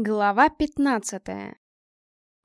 Глава 15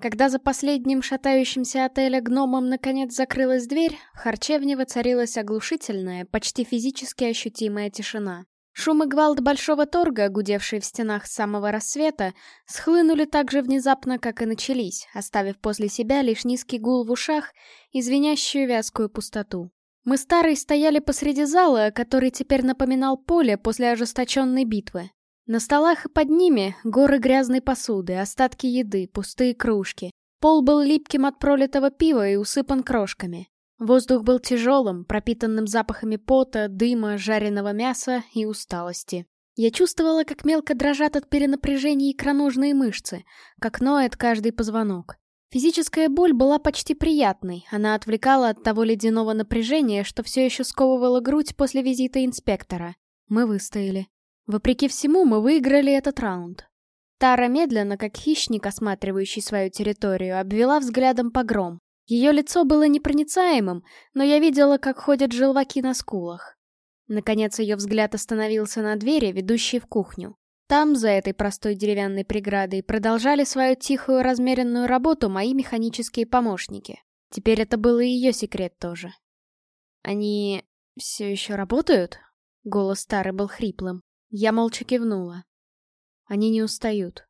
Когда за последним шатающимся отеля гномом наконец закрылась дверь, в харчевне воцарилась оглушительная, почти физически ощутимая тишина. Шум и гвалт большого торга, гудевшие в стенах с самого рассвета, схлынули так же внезапно, как и начались, оставив после себя лишь низкий гул в ушах и звенящую вязкую пустоту. Мы старые стояли посреди зала, который теперь напоминал поле после ожесточенной битвы. На столах и под ними горы грязной посуды, остатки еды, пустые кружки. Пол был липким от пролитого пива и усыпан крошками. Воздух был тяжелым, пропитанным запахами пота, дыма, жареного мяса и усталости. Я чувствовала, как мелко дрожат от перенапряжения икроножные мышцы, как ноет каждый позвонок. Физическая боль была почти приятной, она отвлекала от того ледяного напряжения, что все еще сковывало грудь после визита инспектора. Мы выстояли. Вопреки всему, мы выиграли этот раунд. Тара медленно, как хищник, осматривающий свою территорию, обвела взглядом погром. Ее лицо было непроницаемым, но я видела, как ходят желваки на скулах. Наконец ее взгляд остановился на двери, ведущей в кухню. Там, за этой простой деревянной преградой, продолжали свою тихую размеренную работу мои механические помощники. Теперь это был и ее секрет тоже. «Они все еще работают?» Голос старый был хриплым. Я молча кивнула. Они не устают.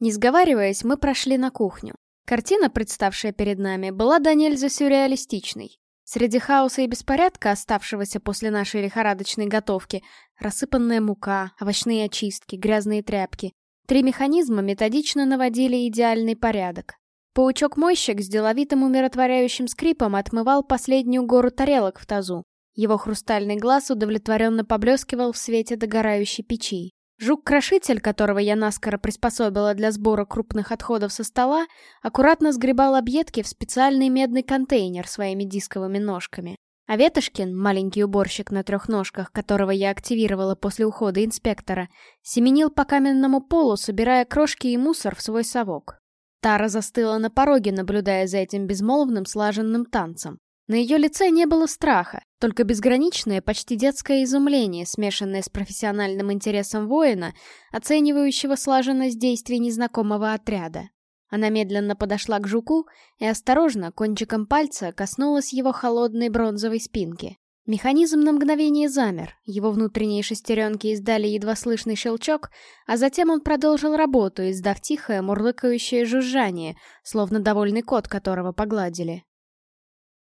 Не сговариваясь, мы прошли на кухню. Картина, представшая перед нами, была до нельзя сюрреалистичной. Среди хаоса и беспорядка, оставшегося после нашей лихорадочной готовки, рассыпанная мука, овощные очистки, грязные тряпки. Три механизма методично наводили идеальный порядок. Паучок-мойщик с деловитым умиротворяющим скрипом отмывал последнюю гору тарелок в тазу. Его хрустальный глаз удовлетворенно поблескивал в свете догорающей печи. Жук-крошитель, которого я наскоро приспособила для сбора крупных отходов со стола, аккуратно сгребал объедки в специальный медный контейнер своими дисковыми ножками. А Ветошкин, маленький уборщик на трех ножках, которого я активировала после ухода инспектора, семенил по каменному полу, собирая крошки и мусор в свой совок. Тара застыла на пороге, наблюдая за этим безмолвным слаженным танцем. На ее лице не было страха, только безграничное, почти детское изумление, смешанное с профессиональным интересом воина, оценивающего слаженность действий незнакомого отряда. Она медленно подошла к жуку и осторожно, кончиком пальца, коснулась его холодной бронзовой спинки. Механизм на мгновение замер, его внутренние шестеренки издали едва слышный щелчок, а затем он продолжил работу, издав тихое, мурлыкающее жужжание, словно довольный кот, которого погладили.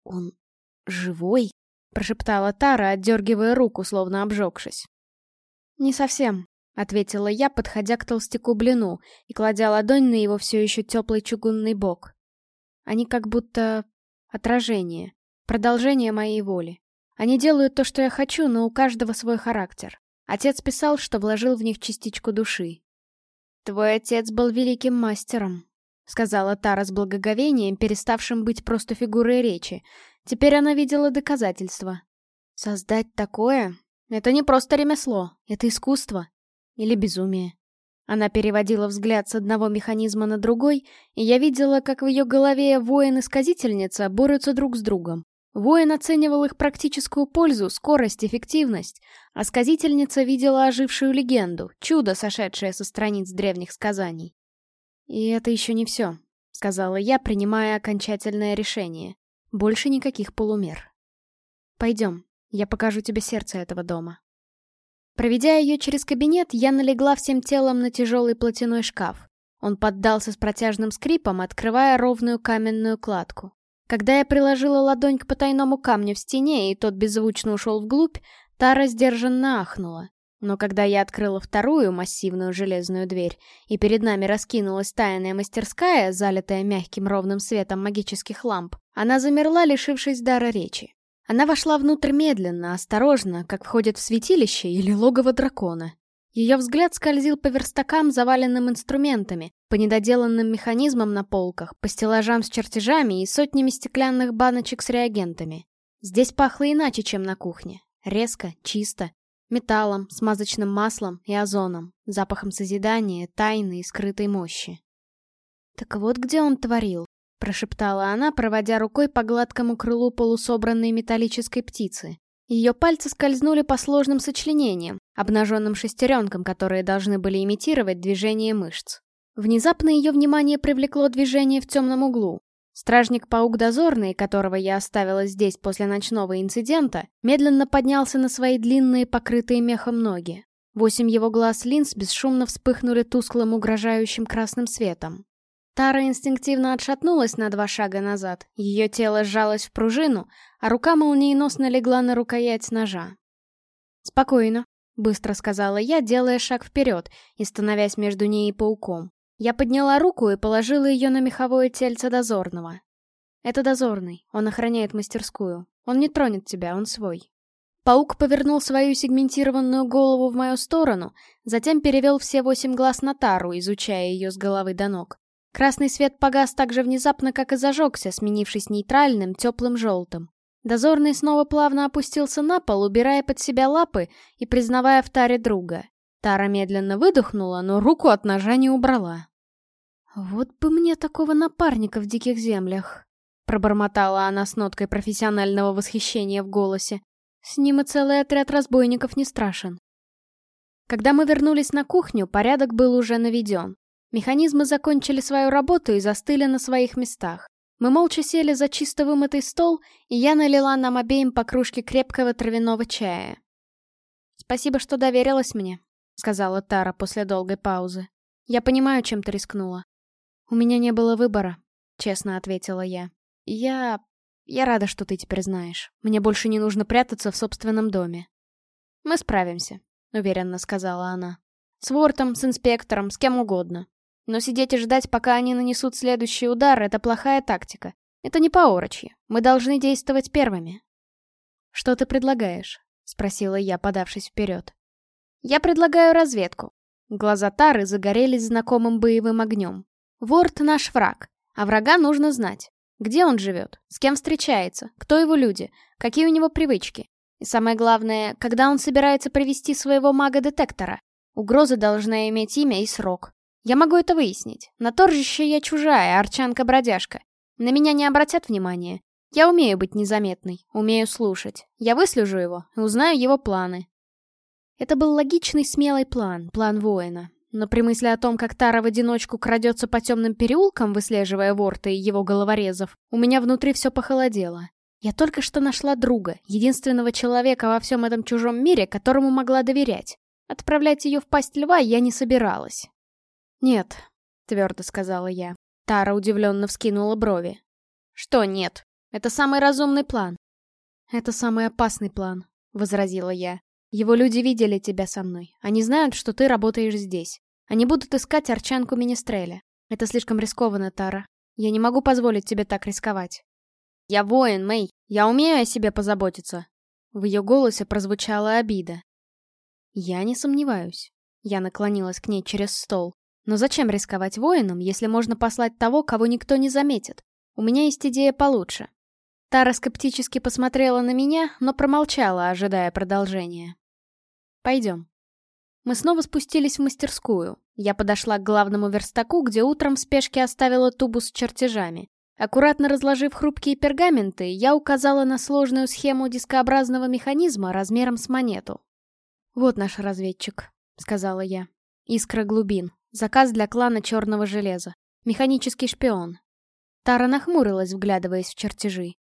«Он живой?» — прошептала Тара, отдергивая руку, словно обжегшись. «Не совсем», — ответила я, подходя к толстяку блину и кладя ладонь на его все еще теплый чугунный бок. «Они как будто отражение, продолжение моей воли. Они делают то, что я хочу, но у каждого свой характер. Отец писал, что вложил в них частичку души. Твой отец был великим мастером, — сказала Тара с благоговением, переставшим быть просто фигурой речи. Теперь она видела доказательства. Создать такое — это не просто ремесло, это искусство. Или безумие. Она переводила взгляд с одного механизма на другой, и я видела, как в ее голове воин и сказительница борются друг с другом. Воин оценивал их практическую пользу, скорость, эффективность, а сказительница видела ожившую легенду, чудо, сошедшее со страниц древних сказаний. «И это еще не все», — сказала я, принимая окончательное решение. «Больше никаких полумер. Пойдем, я покажу тебе сердце этого дома». Проведя ее через кабинет, я налегла всем телом на тяжелый платяной шкаф. Он поддался с протяжным скрипом, открывая ровную каменную кладку. Когда я приложила ладонь к потайному камню в стене, и тот беззвучно ушел вглубь, Тара сдержанно ахнула. Но когда я открыла вторую массивную железную дверь, и перед нами раскинулась тайная мастерская, залитая мягким ровным светом магических ламп, она замерла, лишившись дара речи. Она вошла внутрь медленно, осторожно, как входит в святилище или логово дракона. Ее взгляд скользил по верстакам, заваленным инструментами, по недоделанным механизмам на полках, по стеллажам с чертежами и сотнями стеклянных баночек с реагентами. Здесь пахло иначе, чем на кухне. Резко, чисто, Металлом, смазочным маслом и озоном, запахом созидания, тайны и скрытой мощи. «Так вот где он творил», — прошептала она, проводя рукой по гладкому крылу полусобранной металлической птицы. Ее пальцы скользнули по сложным сочленениям, обнаженным шестеренкам, которые должны были имитировать движение мышц. Внезапно ее внимание привлекло движение в темном углу. Стражник-паук дозорный, которого я оставила здесь после ночного инцидента, медленно поднялся на свои длинные, покрытые мехом ноги. Восемь его глаз линз бесшумно вспыхнули тусклым угрожающим красным светом. Тара инстинктивно отшатнулась на два шага назад, ее тело сжалось в пружину, а рука молниеносно легла на рукоять ножа. «Спокойно», — быстро сказала я, делая шаг вперед и становясь между ней и пауком. Я подняла руку и положила ее на меховое тельце дозорного. «Это дозорный, он охраняет мастерскую. Он не тронет тебя, он свой». Паук повернул свою сегментированную голову в мою сторону, затем перевел все восемь глаз на Тару, изучая ее с головы до ног. Красный свет погас так же внезапно, как и зажегся, сменившись нейтральным, теплым желтым. Дозорный снова плавно опустился на пол, убирая под себя лапы и признавая в Таре друга. Тара медленно выдохнула, но руку от ножа не убрала. «Вот бы мне такого напарника в диких землях!» Пробормотала она с ноткой профессионального восхищения в голосе. С ним и целый отряд разбойников не страшен. Когда мы вернулись на кухню, порядок был уже наведен. Механизмы закончили свою работу и застыли на своих местах. Мы молча сели за чисто вымытый стол, и я налила нам обеим по кружке крепкого травяного чая. «Спасибо, что доверилась мне», — сказала Тара после долгой паузы. «Я понимаю, чем ты рискнула». «У меня не было выбора», — честно ответила я. «Я... я рада, что ты теперь знаешь. Мне больше не нужно прятаться в собственном доме». «Мы справимся», — уверенно сказала она. «С Вортом, с инспектором, с кем угодно. Но сидеть и ждать, пока они нанесут следующий удар, это плохая тактика. Это не по-орочьи. Мы должны действовать первыми. «Что ты предлагаешь?» — спросила я, подавшись вперед. «Я предлагаю разведку». Глаза Тары загорелись знакомым боевым огнем. Ворд — наш враг, а врага нужно знать. Где он живет, с кем встречается, кто его люди, какие у него привычки. И самое главное, когда он собирается привести своего мага-детектора. Угроза должна иметь имя и срок. Я могу это выяснить. На торжище я чужая, арчанка-бродяжка. На меня не обратят внимания. Я умею быть незаметной, умею слушать. Я выслежу его и узнаю его планы. Это был логичный, смелый план, план воина. Но при мысли о том, как Тара в одиночку крадется по темным переулкам, выслеживая Ворта и его головорезов, у меня внутри все похолодело. Я только что нашла друга, единственного человека во всем этом чужом мире, которому могла доверять. Отправлять ее в пасть льва я не собиралась. «Нет», — твердо сказала я. Тара удивленно вскинула брови. «Что нет? Это самый разумный план». «Это самый опасный план», — возразила я. «Его люди видели тебя со мной. Они знают, что ты работаешь здесь. Они будут искать Арчанку Министреля. Это слишком рискованно, Тара. Я не могу позволить тебе так рисковать». «Я воин, Мэй. Я умею о себе позаботиться». В ее голосе прозвучала обида. «Я не сомневаюсь». Я наклонилась к ней через стол. Но зачем рисковать воином, если можно послать того, кого никто не заметит? У меня есть идея получше. Тара скептически посмотрела на меня, но промолчала, ожидая продолжения. «Пойдем». Мы снова спустились в мастерскую. Я подошла к главному верстаку, где утром в спешке оставила тубу с чертежами. Аккуратно разложив хрупкие пергаменты, я указала на сложную схему дискообразного механизма размером с монету. «Вот наш разведчик», — сказала я. «Искра глубин. Заказ для клана Черного Железа. Механический шпион. Тара нахмурилась, вглядываясь в чертежи.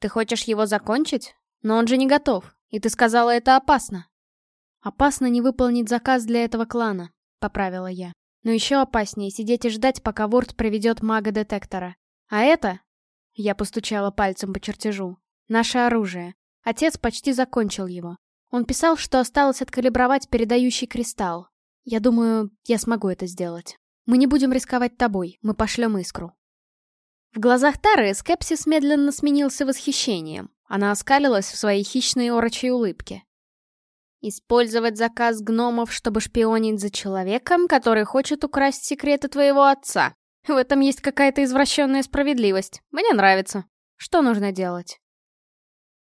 «Ты хочешь его закончить? Но он же не готов, и ты сказала, это опасно». «Опасно не выполнить заказ для этого клана», — поправила я. «Но еще опаснее сидеть и ждать, пока Ворд проведет мага-детектора. А это...» Я постучала пальцем по чертежу. «Наше оружие. Отец почти закончил его. Он писал, что осталось откалибровать передающий кристалл. Я думаю, я смогу это сделать. Мы не будем рисковать тобой, мы пошлем искру. В глазах Тары скепсис медленно сменился восхищением. Она оскалилась в своей хищной орочей улыбке. «Использовать заказ гномов, чтобы шпионить за человеком, который хочет украсть секреты твоего отца. В этом есть какая-то извращенная справедливость. Мне нравится. Что нужно делать?»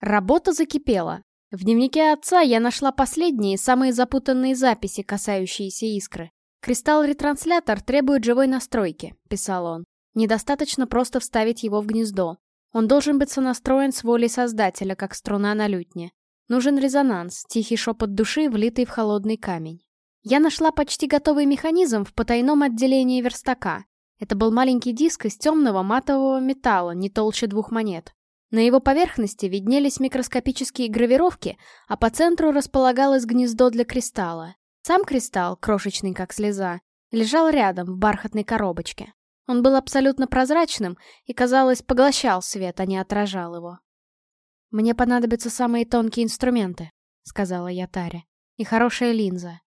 Работа закипела. В дневнике отца я нашла последние, самые запутанные записи, касающиеся искры. «Кристалл-ретранслятор требует живой настройки», — писал он. «Недостаточно просто вставить его в гнездо. Он должен быть сонастроен с волей Создателя, как струна на лютне. Нужен резонанс, тихий шепот души, влитый в холодный камень. Я нашла почти готовый механизм в потайном отделении верстака. Это был маленький диск из темного матового металла, не толще двух монет. На его поверхности виднелись микроскопические гравировки, а по центру располагалось гнездо для кристалла. Сам кристалл, крошечный как слеза, лежал рядом в бархатной коробочке. Он был абсолютно прозрачным и, казалось, поглощал свет, а не отражал его. «Мне понадобятся самые тонкие инструменты», — сказала я Таре, — «и хорошая линза».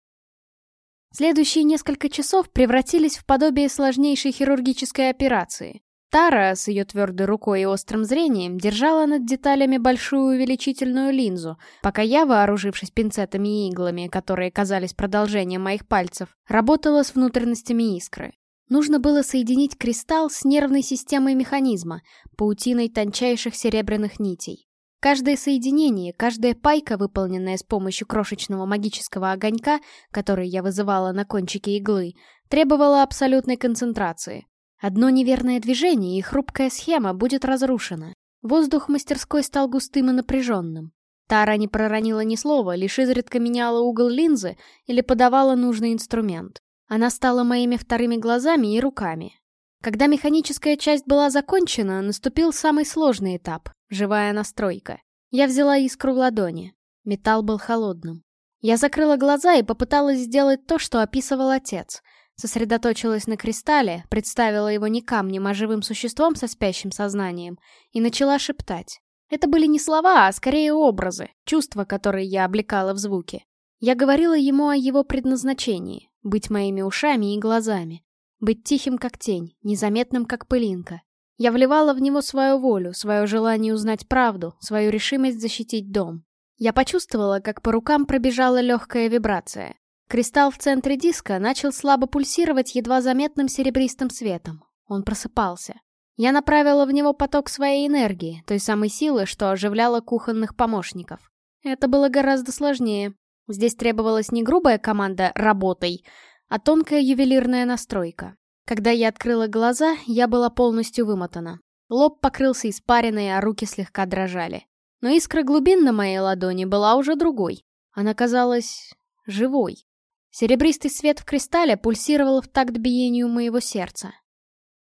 Следующие несколько часов превратились в подобие сложнейшей хирургической операции. Тара с ее твердой рукой и острым зрением держала над деталями большую увеличительную линзу, пока я, вооружившись пинцетами и иглами, которые казались продолжением моих пальцев, работала с внутренностями искры. Нужно было соединить кристалл с нервной системой механизма, паутиной тончайших серебряных нитей. Каждое соединение, каждая пайка, выполненная с помощью крошечного магического огонька, который я вызывала на кончике иглы, требовала абсолютной концентрации. Одно неверное движение, и хрупкая схема будет разрушена. Воздух мастерской стал густым и напряженным. Тара не проронила ни слова, лишь изредка меняла угол линзы или подавала нужный инструмент. Она стала моими вторыми глазами и руками. Когда механическая часть была закончена, наступил самый сложный этап — живая настройка. Я взяла искру в ладони. Металл был холодным. Я закрыла глаза и попыталась сделать то, что описывал отец. Сосредоточилась на кристалле, представила его не камнем, а живым существом со спящим сознанием, и начала шептать. Это были не слова, а скорее образы, чувства, которые я облекала в звуки. Я говорила ему о его предназначении, быть моими ушами и глазами. Быть тихим, как тень, незаметным, как пылинка. Я вливала в него свою волю, свое желание узнать правду, свою решимость защитить дом. Я почувствовала, как по рукам пробежала легкая вибрация. Кристалл в центре диска начал слабо пульсировать едва заметным серебристым светом. Он просыпался. Я направила в него поток своей энергии, той самой силы, что оживляла кухонных помощников. Это было гораздо сложнее. Здесь требовалась не грубая команда «работай», а тонкая ювелирная настройка. Когда я открыла глаза, я была полностью вымотана. Лоб покрылся испариной, а руки слегка дрожали. Но искра глубин на моей ладони была уже другой. Она казалась... живой. Серебристый свет в кристалле пульсировал в такт биению моего сердца.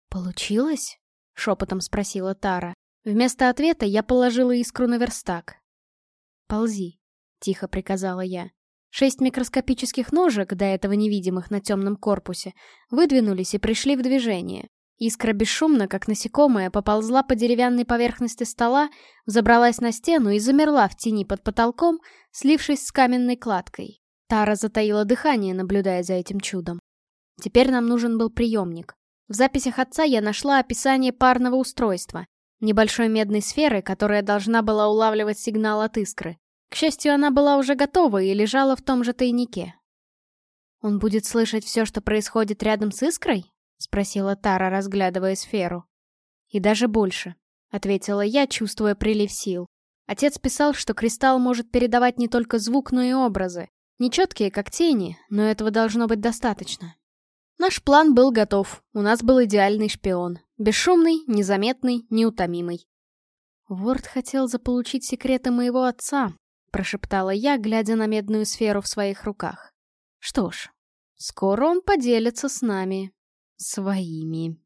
«Получилось?» — шепотом спросила Тара. Вместо ответа я положила искру на верстак. «Ползи», — тихо приказала я. Шесть микроскопических ножек, до этого невидимых на темном корпусе, выдвинулись и пришли в движение. Искра бесшумно, как насекомое, поползла по деревянной поверхности стола, забралась на стену и замерла в тени под потолком, слившись с каменной кладкой. Тара затаила дыхание, наблюдая за этим чудом. Теперь нам нужен был приемник. В записях отца я нашла описание парного устройства, небольшой медной сферы, которая должна была улавливать сигнал от искры. К счастью, она была уже готова и лежала в том же тайнике. «Он будет слышать все, что происходит рядом с искрой?» — спросила Тара, разглядывая сферу. «И даже больше», — ответила я, чувствуя прилив сил. Отец писал, что кристалл может передавать не только звук, но и образы. Нечеткие, как тени, но этого должно быть достаточно. Наш план был готов. У нас был идеальный шпион. Бесшумный, незаметный, неутомимый. Ворд хотел заполучить секреты моего отца, прошептала я, глядя на медную сферу в своих руках. Что ж, скоро он поделится с нами своими.